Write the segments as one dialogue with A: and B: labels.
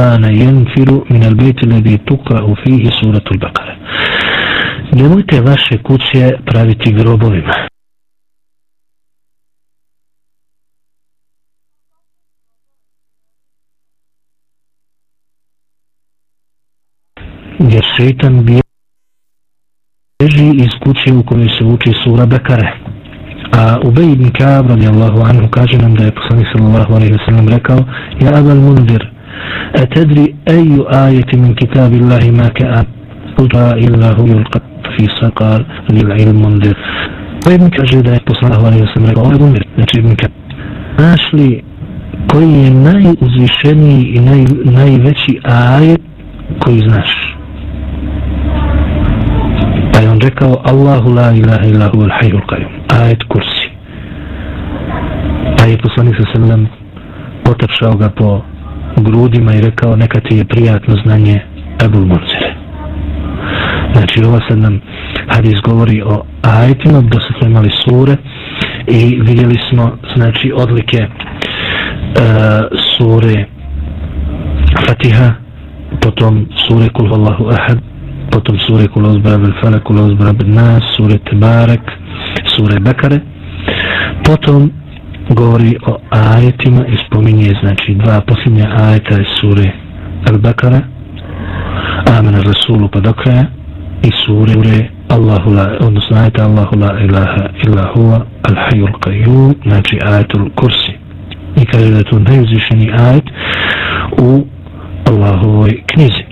A: kana yanfiru min al-bayt alladhi tuqra'u fihi suratu al-baqara nemojte vaše kuće praviti grobovima jer šeitan bježi iz kuće u kojoj se uči sura Bekare. A Ubej ibn Kaab radijallahu anhu kaže nam da je poslanik sallallahu alaihi wa sallam rekao Ja abal mundir, أتدري أي آية من كتاب الله ما كأب قلت إلا هو يلقى في سقال للعلم منذر mundir. Ubej ibn kaže da je poslanik sallallahu alaihi wa sallam rekao Ubej mundir, znači ibn Kaab. Znaš li koji je najuzvišeniji i naj, najveći ajet koji znaš? Pa je on rekao Allahu la ilaha illahu al hayyul qayyum. Ajet kursi. Pa je poslanik sa sallam potapšao ga po grudima i rekao neka ti je prijatno znanje Ebul Munzire. Znači ova sad nam hadis govori o ajetima, da smo imali sure i vidjeli smo znači odlike e, sure Fatiha, potom sure Kul Allahu Ahad, potom sure Kul Uzbara bil Falak, Kul Uzbara bil Nas, sure Tebarek, sure Bekare. Potom govori o ajetima i spominje, znači, dva posljednja ajeta iz sure Al-Bekare, Amen Rasulu pa do kraja, i sure ure Allahu la, odnosno ajeta Allahu la ilaha illa huwa al-hayyul qayyum, znači ajetul kursi. I kaže da je to najuzvišeni ajet u Allahovoj knjizi.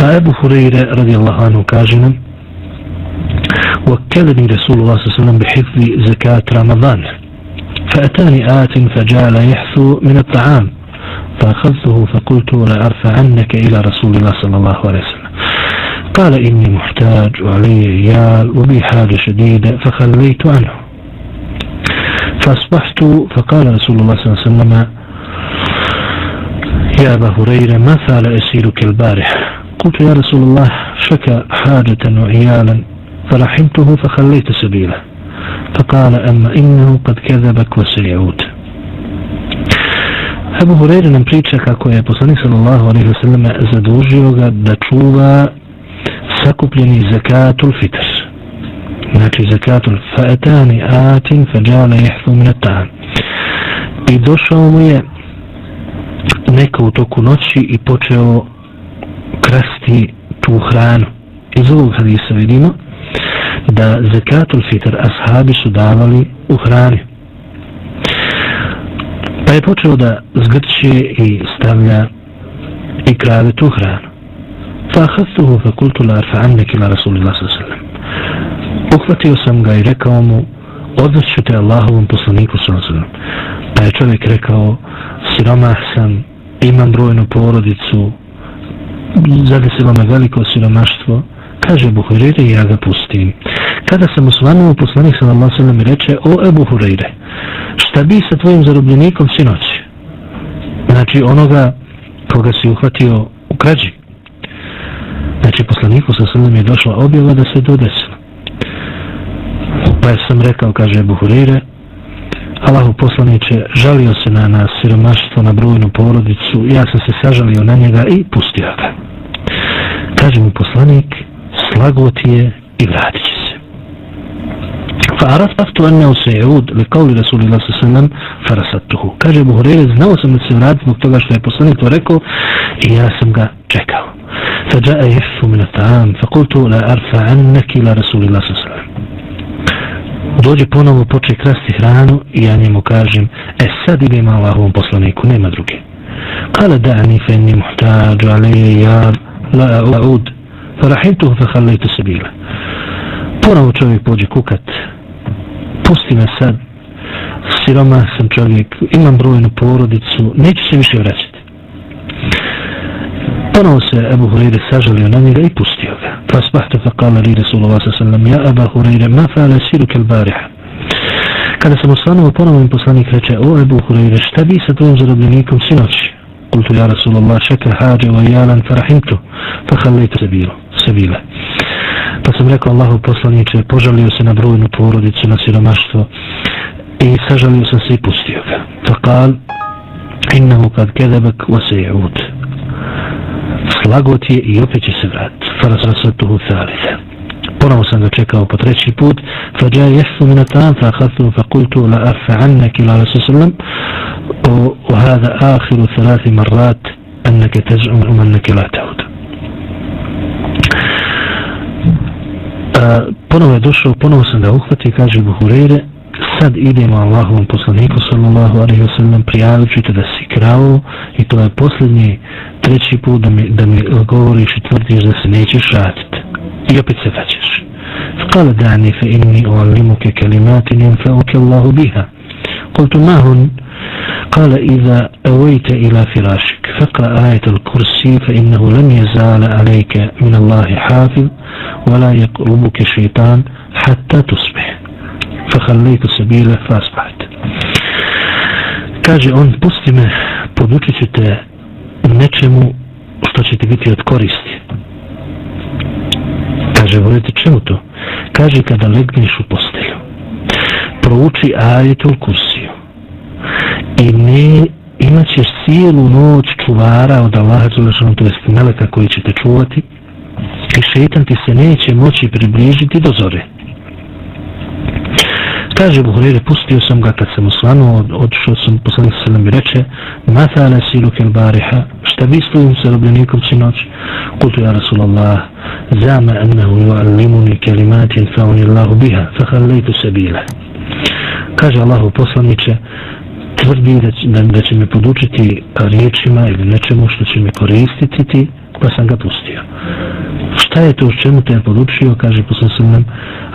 A: A Ebu Hureyre radijallahu anhu kaže nam وكلني رسول الله صلى الله عليه وسلم بحفظ زكاة رمضان فأتاني آت فجعل يحثو من الطعام. فأخذته فقلت لأرفعنك إلى رسول الله صلى الله عليه وسلم. قال إني محتاج وعلي عيال وبي حاجة شديدة فخليت عنه. فأصبحت فقال رسول الله صلى الله عليه وسلم يا أبا هريرة ما فعل أسيرك البارح؟ قلت يا رسول الله شكى حاجة وعيالا فرحمته فخليت سبيله. فقال أما إنه قد كذبك وسيعود Abu Hureyre nam priča kako je poslanik sallallahu alaihi wa sallam zadužio ga da čuva sakupljeni zakatul fitr. Znači zakatul fa'etani atin fa'đale jehfu minatan. I došao mu je neka u toku noći i počeo krasti tu hranu. Iz ovog hadisa vidimo da zekatul fitr ashabi su davali u hrani. Pa je počeo da zgrče i stavlja i krave tu hranu. Fa ahastuhu fa kultu la arfa annek ila rasulillah sallam. Uhvatio sam ga i rekao mu odnoću te Allahovom poslaniku sallam. Pa je čovjek rekao siromah sam, imam brojnu porodicu, zadesilo me veliko siromaštvo, kaže Ebu Hureyre i ja ga pustim. Kada sam osvanuo, poslanik sam Allah sallam reče, o Ebu Hureyre, šta bi sa tvojim zarobljenikom sinoć? Znači onoga koga si uhvatio u krađi. Znači poslaniku sa sallam je došla objava da se to desilo. Pa ja sam rekao, kaže Ebu Hureyre, Allahu poslaniće, žalio se na nas siromaštvo, na brojnu porodicu, ja sam se sažalio na njega i pustio ga. Kaže mu poslanik, slago ti je i vratit će se. Fa araftu anna se'ud li qawli Rasulillah sallam farasatuhu. Kaže Abu Hurajra, znao sam da se vrati zbog toga što je poslanik to rekao i ja sam ga čekao. Fa ja'a yafu min at-ta'am fa qultu la arfa annaki ila Rasulillah sallam dođe ponovo poče krasti hranu i ja njemu kažem e sad idem Allahovom poslaniku nema druge kale da'ani fe inni muhtađu alaije ja la a'ud rahimtuhu fa halajtu sabila ponovo čovjek pođe kukat pusti me sad siroma sam čovjek imam brojnu porodicu neću se više vraćati ponovo se Ebu Hureyre sažalio na njega i pustio ga. Pa spahte fa kala li Rasulullah sallam, ja Ebu Hureyre, ma fa'ala siru kel bariha. Kada sam osvanuo, ponovo im poslanik reče, o Ebu Hureyre, šta bi sa tvojim zarobljenikom sinoći? Kultu ja Rasulullah, šeka hađe wa jalan farahimtu, fa halajtu sabilo, sabile. Pa sam rekao Allahu poslaniče, požalio se na brojnu porodicu, na siromaštvo i sažalio sam se i pustio ga. Fa kal, innahu kad kedebek wa se lagot je i opet će se vratiti. Farasrasatuhu thalitha. Ponovo sam ga čekao po treći put. Fađa jesu minatan, fa hathu, fa kultu la afa annak ila rasu sallam. O hada ahiru thalati marrat, annake tez'um um ponovo je došao, ponovo sam ga uhvati, kaže Buhurere, sad idemo Allahovom poslaniku sallallahu alaihi wa sallam, prijavit ću te da si krao i to je posljednji treći put da mi, da mi govoriš i tvrdiš da se nećeš vratiti. I opet se vraćaš. Fakal dani fe inni u alimuke kalimatinim fe uke Allahu biha. Kultu mahun, قال إذا أويت إلى فراشك فاقرأ آية الكرسي فإنه لم يزال عليك من الله حافظ ولا يقربك شيطان حتى تصبح فخليت سبيله فأصبحت kaže on pusti me podučit ću te nečemu što će ti biti od koristi kaže volite čemu to kaže kada legneš u postelju prouči ajetul kursiju i ne imat ćeš cijelu noć čuvara od Allaha Đelešanu, to jest meleka koji će te čuvati i šeitan ti se neće moći približiti do zore Kaže Buhurire, pustio sam ga kad sam uslanuo, od, odšao sam, poslanik se nam reče, Mata silu kel bariha, šta bi stojim sa robljenikom sinoć? Kultu ja Rasulallah, zama ennehu yuallimuni kelimatin fauni Allahu biha, fahallajtu sabila. Kaže Allahu poslaniče, tvrdim da, da, da će me podučiti riječima ili nečemu što će me koristiti ti, pa sam ga pustio. Šta je to čemu te je podučio, kaže posle nam,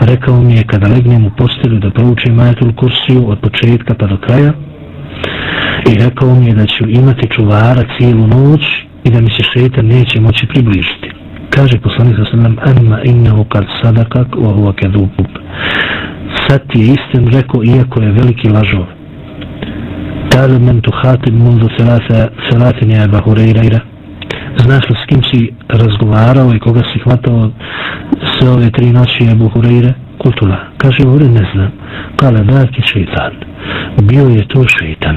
A: rekao mi je kada legnem u postelju da proučim majatul kursiju od početka pa do kraja i rekao mi je da ću imati čuvara cijelu noć i da mi se šetan neće moći približiti. Kaže poslanik sa sallam, anma innehu kad sadakak u huwa kedubup. Sad ti je istin rekao, iako je veliki lažov. Kaže, men tu hatib mundu selatin je Eba Hureyra znaš li s kim si razgovarao i koga si hvatao sve ove tri noći Ebu Hureyre? Kultula. Kaže, ovdje ne znam. Kale, dak je šeitan. Bio je to šeitan.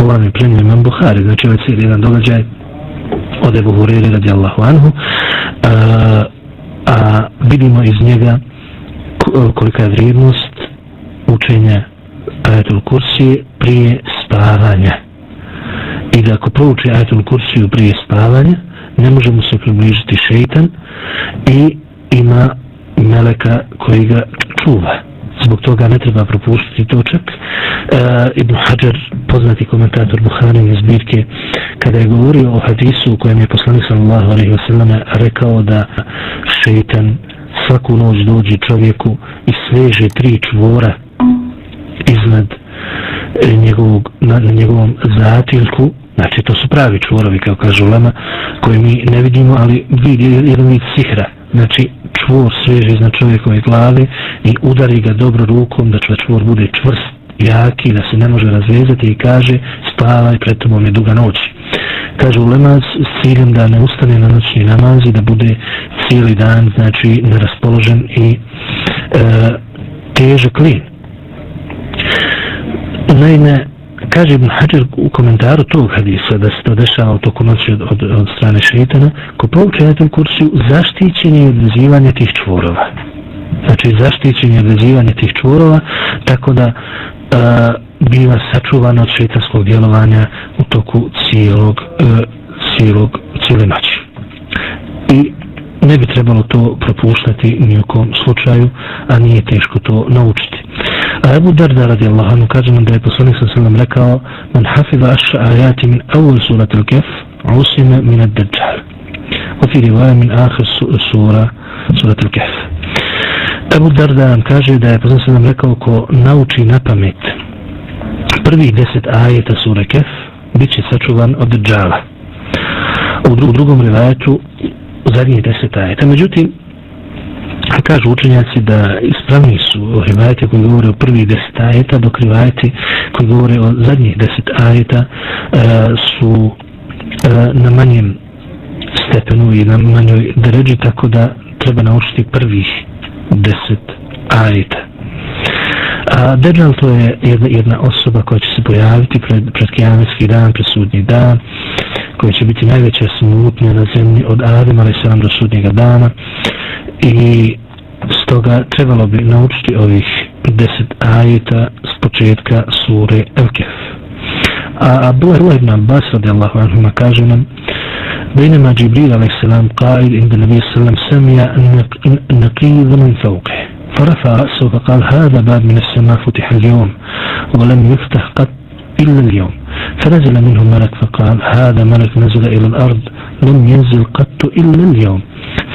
A: Ovo mi plenio imam Buhari, znači ovaj cijeli jedan događaj od Ebu Hureyre radijallahu anhu. A, a vidimo iz njega kolika je vrijednost učenja ajatul kursi prije spavanja i da ako prouči ajatul kursiju prije spavanja, ne može mu se približiti šeitan i ima meleka koji ga čuva. Zbog toga ne treba propuštiti točak. E, Ibn Hajar, poznati komentator Buhari iz zbirke, kada je govorio o hadisu u kojem je poslanik sallallahu alaihi wa sallam rekao da šeitan svaku noć dođe čovjeku i sveže tri čvora iznad e, njegovog, na, na njegovom zatilku Znači, to su pravi čvorovi, kao kažu Lema, koje mi ne vidimo, ali vidi jedan vid sihra. Znači, čvor sveže iznad čovjekove glave i udari ga dobro rukom, da čvor bude čvrst, jaki, da se ne može razvezati i kaže, spavaj, pred tobom je duga noć. Kaže Ulema s ciljem da ne ustane na noćni namaz i da bude cijeli dan, znači, neraspoložen i e, težak lin. Naime, kaže Ibn Hajar u komentaru tog hadisa da se to dešava u toku noći od, od, od strane šeitana, ko prouče na tom kursu zaštićenje od vezivanja tih čvorova. Znači zaštićenje od odvezivanje tih čvorova, tako da a, biva sačuvano od šeitanskog djelovanja u toku cijelog, a, cijelog, cijele noći. I ne bi trebalo to propuštati ni u kom slučaju, a nije teško to naučiti. A Ebu Darda radi anhu kaže nam da je poslanik sa sallam rekao Man hafiza ašra ajati min awal surat al-kef, usime min ad-dajjal. Ofi rivaja min ahir sura surat al-kef. Ebu Darda nam kaže da je poslanik sa sallam rekao ko nauči na pamet prvih deset ajeta sura kef, bit će sačuvan od dajjala. U drugom rivajetu zadnjih deset ajeta. Međutim, kažu učenjaci da ispravni su rivajete koji govore o prvih deset ajeta, dok rivajete koji govore o zadnjih deset ajeta e, su e, na manjem stepenu i na manjoj dređi, tako da treba naučiti prvih deset ajeta. A Dejjal to je jedna, jedna osoba koja će se pojaviti pred, pred kijametski dan, pred sudnji dan, koja će biti najveća smutnja na zemlji od Adem ali se do sudnjega dana i stoga trebalo bi naučiti ovih deset ajeta s početka sure El-Kef. A Abdullah ibn Abbas radijallahu anhu kaže nam بينما جبريل عليه السلام قائد عند النبي صلى الله عليه وسلم سمع نقيض من فوقه فرفع رأسه فقال هذا باب من السماء فتح اليوم ولم يفتح قط إلا اليوم فنزل منه ملك فقال هذا ملك نزل إلى الأرض لم ينزل قط إلا اليوم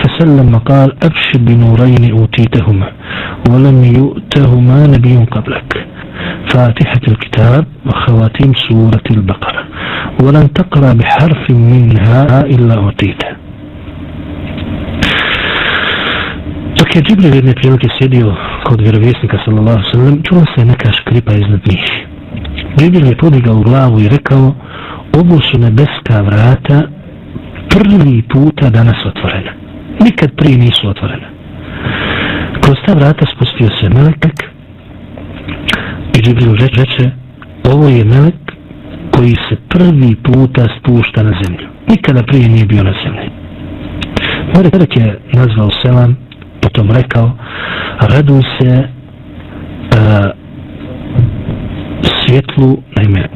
A: فسلم وقال أبشر بنورين أوتيتهما ولم يؤتهما نبي قبلك فاتحة الكتاب وخواتيم سورة البقرة ولن تقرأ بحرف منها إلا أوتيته Dok je Džibril jedne prilike sjedio kod vjerovjesnika sallallahu sallam, čula se neka škripa iznad njih. Džibril je podigao glavu i rekao, ovo su nebeska vrata prvi puta danas otvorena. Nikad prije nisu otvorena. Kroz ta vrata spustio se melek i Džibril reče, ovo je melek koji se prvi puta spušta na zemlju. Nikada prije nije bio na zemlji. Melek je nazvao selam, potom rekao, raduj se uh, svjetlu, naime,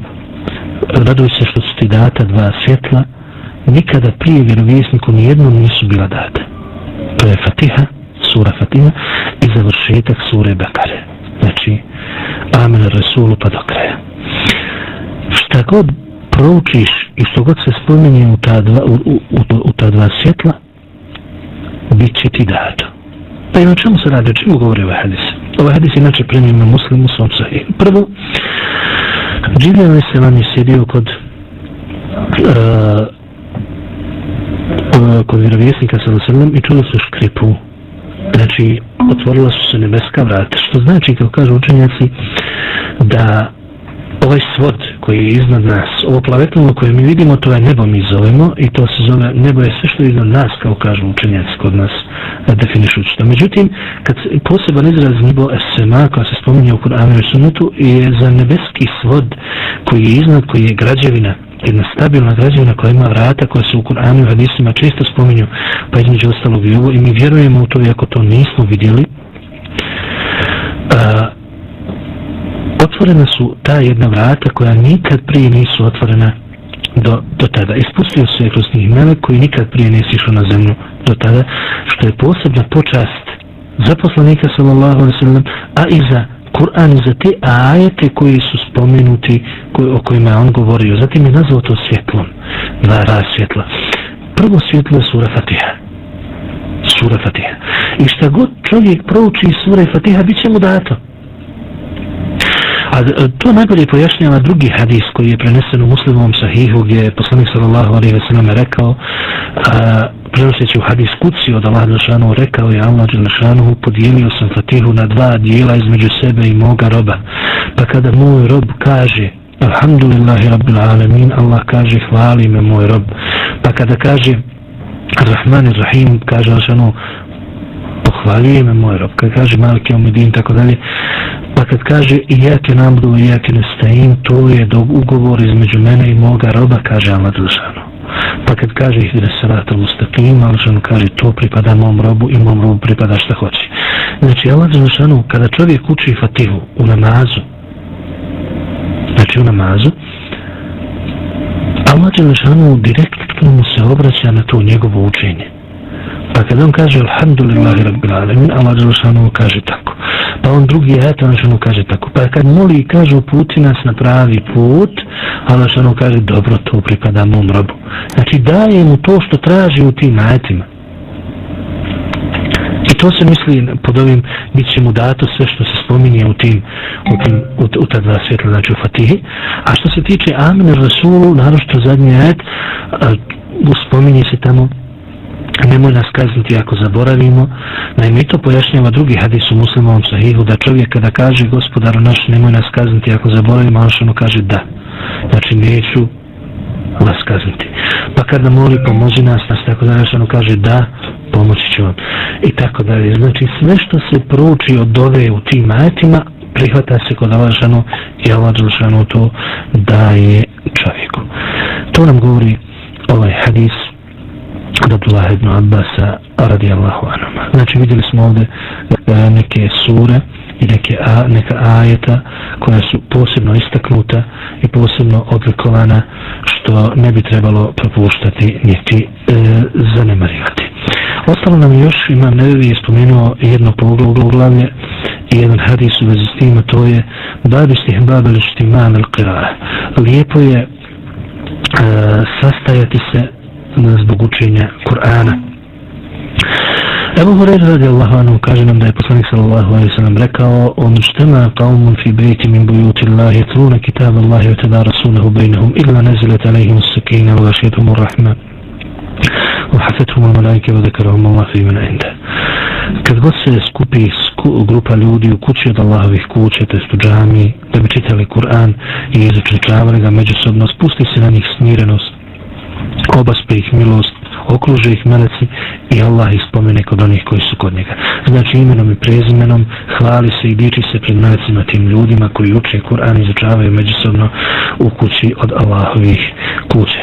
A: raduj se što su ti data dva svjetla, nikada prije vjerovjesniku nijednom nisu bila data. To je Fatiha, sura Fatiha i završetak sure Bekare. Znači, Amen Rasulu pa do kraja. Šta god proučiš i što god se spominje u ta dva, u, u, u, u ta dva svjetla, bit će ti dato. Pa i o čemu se radi, o čemu govori ovaj hadis? Ovaj hadis je inače premijem na muslimu svom sahih. Prvo, Džibjan se vam je sjedio kod uh, kod vjerovjesnika sa Lusrlom i čulo su škripu. Znači, otvorila su se nebeska vrata. Što znači, kao kažu učenjaci, da ovaj svod koji je iznad nas, ovo plavetno koje mi vidimo, to je nebo mi zovemo i to se zove, nebo je sve što je iznad nas, kao kažu učenjaci kod nas, eh, definišući to. Međutim, kad poseban izraz nebo SMA, koja se spominje u Kur'anu i Sunnetu, je za nebeski svod koji je iznad, koji je građevina, jedna stabilna građevina koja ima vrata koja se u Kur'anu i Hadisima često spominju, pa između ostalog i ovo, i mi vjerujemo u to, iako to nismo vidjeli, a, otvorena su ta jedna vrata koja nikad prije nisu otvorena do, do tada. Ispustio se kroz njih melek koji nikad prije nisi išao na zemlju do tada, što je posebna počast za poslanika sallallahu alaihi sallam, a i za Kur'an za te ajete koji su spomenuti koji, o kojima je on govorio. Zatim je nazvao to svjetlom. Dva rasvjetla. Prvo svjetlo je sura Fatiha. Sura Fatiha. I šta god čovjek prouči sura Fatiha, bit će mu dato. A e, to najbolje pojašnjava drugi hadis koji je prenesen u muslimom sahihu gdje je poslanik sallallahu alaihi ve sallam rekao a, prenoseći u hadis kuci od Allah Đelšanu rekao je Allah Đelšanu podijelio sam fatihu na dva dijela između sebe i moga roba. Pa kada moj rob kaže Alhamdulillahi Rabbil Alamin Allah kaže hvali me moj rob pa kada kaže Rahman Rahim kaže Đelšanu pohvaljuje me moj rob kad kaže Maliki Omedin, tako dalje. Pa kad kaže i ja te namdu i ja te nestajim to je do ugovor između mene i moga roba kaže Allah Đelšanu pa kad kaže ih da se rata ustakim Allah kaže to pripada mom robu i mom robu pripada šta hoće. Znači Allah Đelšanu kada čovjek uči fatihu u namazu znači u namazu Allah Đelšanu direktno mu se obraća na to njegovo učenje. Pa kad on kaže Alhamdulillahi Rabbil Alamin, Allah Đelšanu kaže tako. Pa on drugi ajet, Allah Đelšanu kaže tako. Pa kad moli i kaže uputi nas na pravi put, Allah Đelšanu kaže dobro, to pripada mom robu. Znači daje mu to što traži u tim ajetima. I to se misli pod ovim bit će mu dato sve što se spominje u tim, u, tim, u, u ta dva svjetla, znači u Fatihi. A što se tiče Amin Rasulu, narošto zadnji ajet, spominje se tamo nemoj nas kazniti ako zaboravimo. Naime, to pojašnjava drugi hadis u muslimovom sahihu, da čovjek kada kaže gospodaru naš, nemoj nas kazniti ako zaboravimo, on što kaže da. Znači, neću vas kazniti. Pa kada moli pomozi nas, nas tako da ono kaže da, pomoći ću vam. I tako dalje. Znači, sve što se prouči od ove u tim ajetima, prihvata se kod Alašanu i Alašanu to daje čovjeku. To nam govori ovaj hadis od Abdullah ibn Abbasa radijallahu anhu. Znači vidjeli smo ovdje e, neke sure i neke a, neka ajeta koja su posebno istaknuta i posebno odlikovana što ne bi trebalo propuštati niti e, zanemarivati. Ostalo nam još, imam nevi je spomenuo jedno poglavlje i jedan hadis u vezi s tim, to je Babistih stih babel al qira'a. Lijepo je e, sastajati se zbog učenja Kur'ana. Ebu Hureyre radi Allahu anhu kaže nam da je poslanik sallallahu alaihi sallam rekao on štema qavmun fi bejti min bujuti Allahi truna kitab Allahi wa tada rasulahu bejnehum illa nezilet alaihim sakina wa gašijetum rahman wa hafetum al malaike wa zakarahum Allah fi min inda kad god se skupi sku, grupa ljudi u kući od Allahovih kuće, to jest u džami, da bi čitali Kur'an i izučitavali ga međusobno, spusti se na njih smirenost, Obas Peik Milos. Okruže ih meleci i Allah ih spomene kod onih koji su kod njega. Znači imenom i prezimenom hvali se i diči se pred melecima tim ljudima koji uče Kur'an i izučavaju međusobno u kući od Allahovih kuće.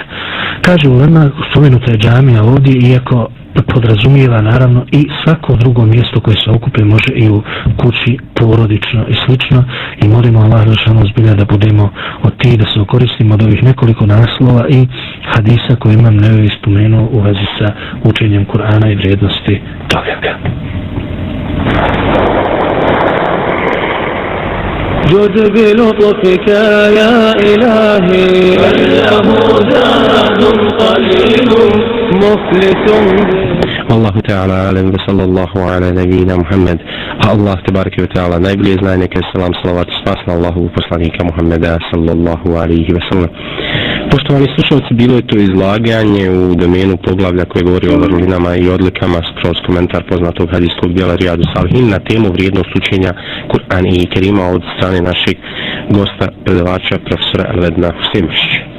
A: Kaže u Lema, spomenuta je džamija ovdje, iako podrazumijeva naravno i svako drugo mjesto koje se okupe može i u kući porodično i slično i molimo Allah Žešanu zbilja da budemo od tih da se okoristimo od ovih nekoliko naslova i hadisa koje imam nevi spomenuo u vezi sa učenjem Kur'ana i vrijednosti toga. جد بلطفك يا إلهي فله زاد قليل مفلس
B: والله تعالى أعلم وصلى الله على نبينا محمد الله تبارك وتعالى najbolje zna neka selam salavat spas na Allahu poslanika Muhameda sallallahu alejhi ve sellem Poštovani slušalci, bilo je to izlaganje u domenu poglavlja koje govori o vrlinama i odlikama skroz komentar poznatog hadijskog dijela Rijadu Salhin na temu vrijednost učenja Kur'an i Kerima od strane našeg gosta, predavača, profesora Elvedna Husemišića.